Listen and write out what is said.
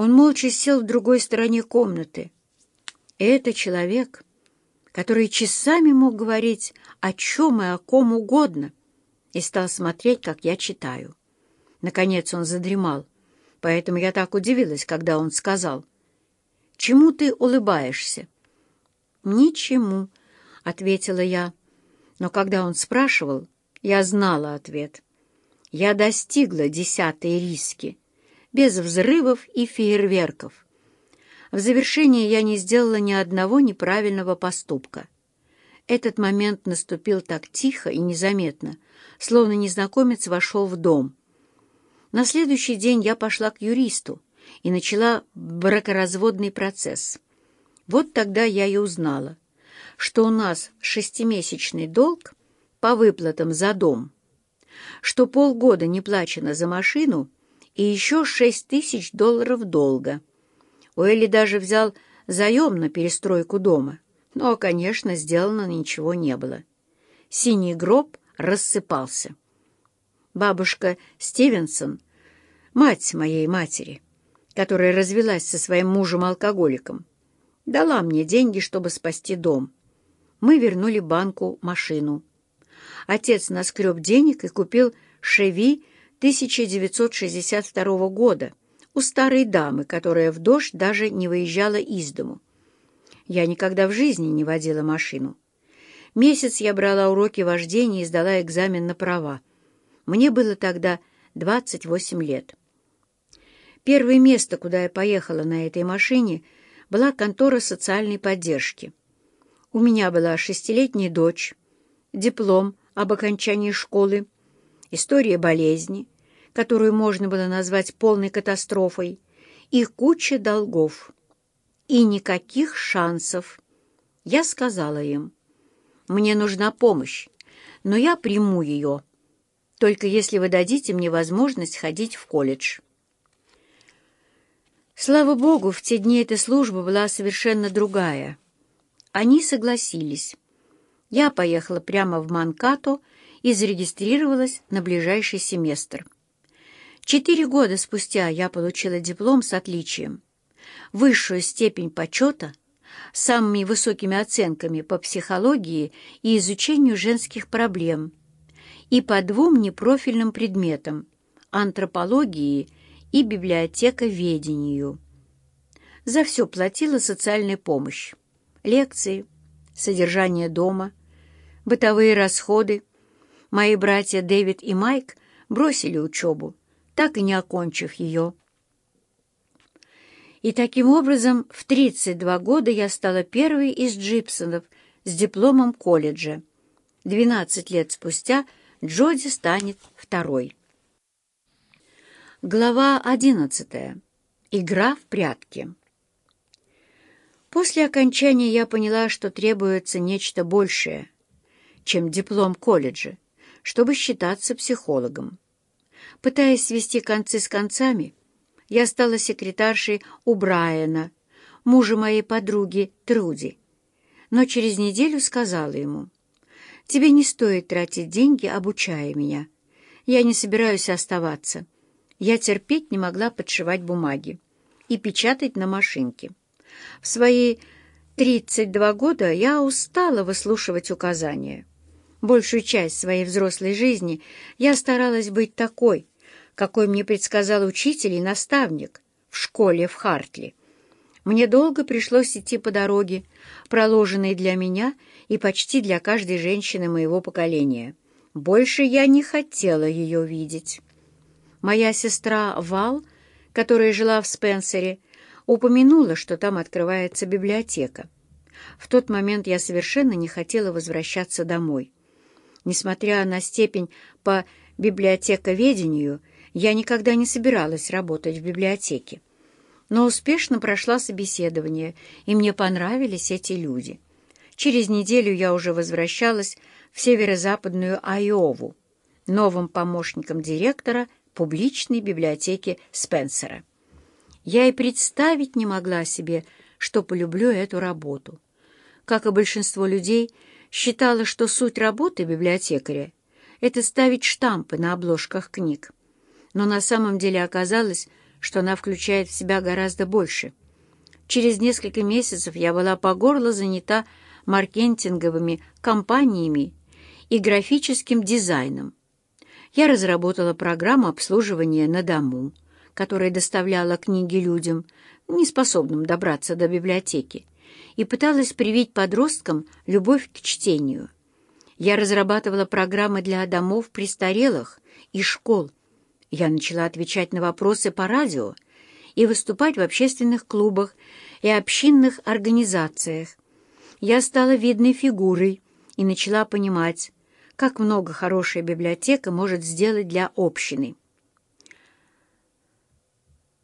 Он молча сел в другой стороне комнаты. И это человек, который часами мог говорить о чем и о ком угодно, и стал смотреть, как я читаю. Наконец он задремал, поэтому я так удивилась, когда он сказал, «Чему ты улыбаешься?» «Ничему», — ответила я. Но когда он спрашивал, я знала ответ. Я достигла десятой риски, без взрывов и фейерверков. В завершение я не сделала ни одного неправильного поступка. Этот момент наступил так тихо и незаметно, словно незнакомец вошел в дом. На следующий день я пошла к юристу и начала бракоразводный процесс. Вот тогда я и узнала, что у нас шестимесячный долг по выплатам за дом, что полгода не плачено за машину и еще шесть тысяч долларов долга. Уэлли даже взял заем на перестройку дома, но, конечно, сделано ничего не было. Синий гроб рассыпался. Бабушка Стивенсон, мать моей матери, которая развелась со своим мужем-алкоголиком, дала мне деньги, чтобы спасти дом. Мы вернули банку машину. Отец наскреб денег и купил «Шеви» 1962 года у старой дамы, которая в дождь даже не выезжала из дому. Я никогда в жизни не водила машину. Месяц я брала уроки вождения и сдала экзамен на права. Мне было тогда 28 лет. Первое место, куда я поехала на этой машине, была контора социальной поддержки. У меня была шестилетняя дочь, диплом об окончании школы, история болезни, которую можно было назвать полной катастрофой, и куча долгов. И никаких шансов. Я сказала им, мне нужна помощь, но я приму ее, только если вы дадите мне возможность ходить в колледж. Слава Богу, в те дни эта служба была совершенно другая. Они согласились. Я поехала прямо в Манкато и зарегистрировалась на ближайший семестр. Четыре года спустя я получила диплом с отличием, высшую степень почета, самыми высокими оценками по психологии и изучению женских проблем и по двум непрофильным предметам – антропологии и библиотековедению. За все платила социальная помощь, лекции, содержание дома, бытовые расходы. Мои братья Дэвид и Майк бросили учебу, так и не окончив ее. И таким образом в 32 года я стала первой из Джипсонов с дипломом колледжа. 12 лет спустя Джоди станет второй. Глава одиннадцатая. Игра в прятки. После окончания я поняла, что требуется нечто большее, чем диплом колледжа, чтобы считаться психологом. Пытаясь свести концы с концами, я стала секретаршей у Брайана, мужа моей подруги Труди, но через неделю сказала ему, «Тебе не стоит тратить деньги, обучая меня. Я не собираюсь оставаться» я терпеть не могла подшивать бумаги и печатать на машинке. В свои 32 года я устала выслушивать указания. Большую часть своей взрослой жизни я старалась быть такой, какой мне предсказал учитель и наставник в школе в Хартли. Мне долго пришлось идти по дороге, проложенной для меня и почти для каждой женщины моего поколения. Больше я не хотела ее видеть. Моя сестра Вал, которая жила в Спенсере, упомянула, что там открывается библиотека. В тот момент я совершенно не хотела возвращаться домой. Несмотря на степень по библиотековедению, я никогда не собиралась работать в библиотеке. Но успешно прошла собеседование, и мне понравились эти люди. Через неделю я уже возвращалась в северо-западную Айову, новым помощником директора – публичной библиотеки Спенсера. Я и представить не могла себе, что полюблю эту работу. Как и большинство людей, считала, что суть работы библиотекаря — это ставить штампы на обложках книг. Но на самом деле оказалось, что она включает в себя гораздо больше. Через несколько месяцев я была по горло занята маркетинговыми компаниями и графическим дизайном. Я разработала программу обслуживания на дому, которая доставляла книги людям, неспособным добраться до библиотеки, и пыталась привить подросткам любовь к чтению. Я разрабатывала программы для домов престарелых и школ. Я начала отвечать на вопросы по радио и выступать в общественных клубах и общинных организациях. Я стала видной фигурой и начала понимать, как много хорошая библиотека может сделать для общины.